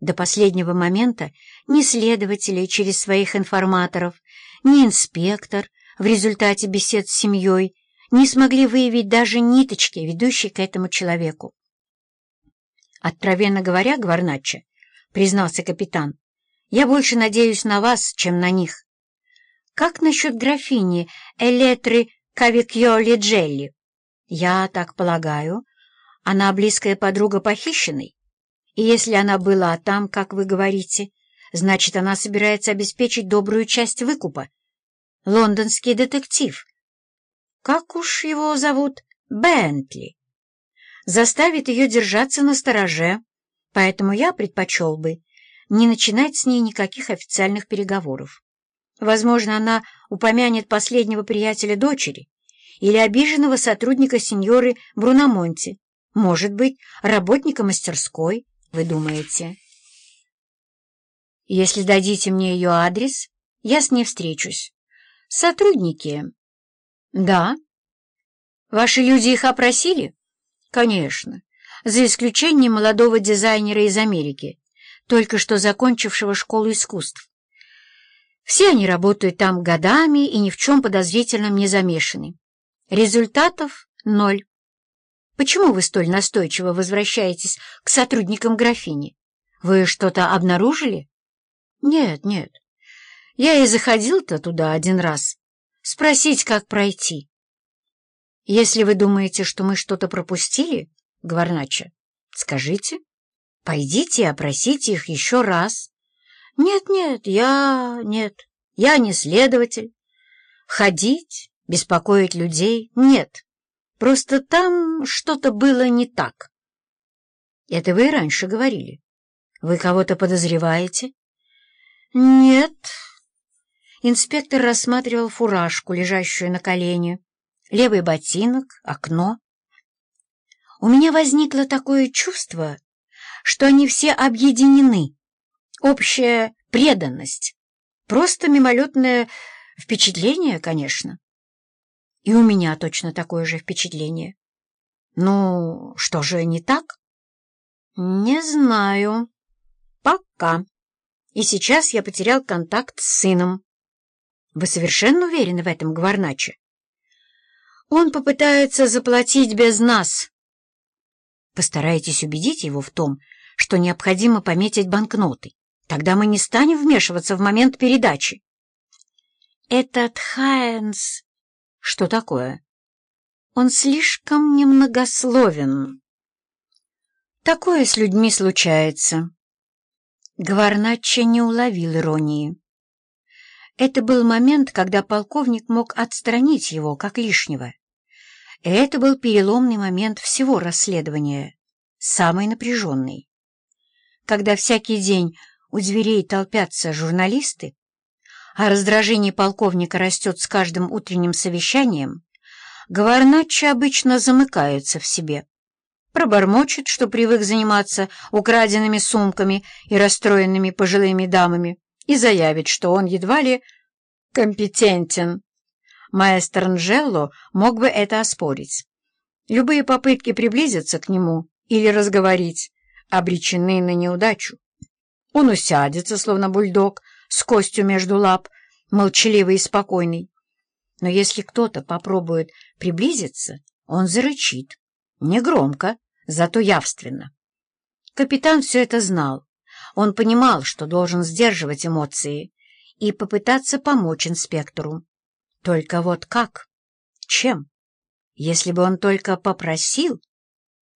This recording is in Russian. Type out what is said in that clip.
До последнего момента ни следователи через своих информаторов, ни инспектор в результате бесед с семьей не смогли выявить даже ниточки, ведущие к этому человеку. «Откровенно говоря, Гварначчо, — признался капитан, — я больше надеюсь на вас, чем на них. Как насчет графини Элетры Кавикьоли Джелли? Я так полагаю, она близкая подруга похищенной? И если она была там, как вы говорите, значит, она собирается обеспечить добрую часть выкупа. Лондонский детектив. Как уж его зовут? Бентли. Заставит ее держаться на стороже, поэтому я предпочел бы не начинать с ней никаких официальных переговоров. Возможно, она упомянет последнего приятеля дочери или обиженного сотрудника сеньоры Бруномонти, может быть, работника мастерской, вы думаете? Если дадите мне ее адрес, я с ней встречусь. Сотрудники? Да. Ваши люди их опросили? Конечно. За исключением молодого дизайнера из Америки, только что закончившего школу искусств. Все они работают там годами и ни в чем подозрительном не замешаны. Результатов — ноль. Почему вы столь настойчиво возвращаетесь к сотрудникам графини? Вы что-то обнаружили? Нет, нет. Я и заходил-то туда один раз. Спросить, как пройти. Если вы думаете, что мы что-то пропустили, Гварнача, скажите. Пойдите и опросите их еще раз. Нет, нет, я... нет, я не следователь. Ходить, беспокоить людей — нет. Просто там что-то было не так. Это вы и раньше говорили. Вы кого-то подозреваете? Нет. Инспектор рассматривал фуражку, лежащую на колене, левый ботинок, окно. У меня возникло такое чувство, что они все объединены. Общая преданность. Просто мимолетное впечатление, конечно. И у меня точно такое же впечатление. Ну, что же не так? Не знаю. Пока. И сейчас я потерял контакт с сыном. Вы совершенно уверены в этом, Гварначе? Он попытается заплатить без нас. Постарайтесь убедить его в том, что необходимо пометить банкноты. Тогда мы не станем вмешиваться в момент передачи. Этот Хайнс что такое? Он слишком немногословен. Такое с людьми случается. Гварначчо не уловил иронии. Это был момент, когда полковник мог отстранить его как лишнего. И это был переломный момент всего расследования, самый напряженный. Когда всякий день у дверей толпятся журналисты, а раздражение полковника растет с каждым утренним совещанием, Гаварначчо обычно замыкается в себе. Пробормочет, что привык заниматься украденными сумками и расстроенными пожилыми дамами, и заявит, что он едва ли компетентен. Маэстро Нжелло мог бы это оспорить. Любые попытки приблизиться к нему или разговорить обречены на неудачу. Он усядется, словно бульдог, с костью между лап, молчаливый и спокойный. Но если кто-то попробует приблизиться, он зарычит. Негромко, зато явственно. Капитан все это знал. Он понимал, что должен сдерживать эмоции и попытаться помочь инспектору. Только вот как? Чем? Если бы он только попросил,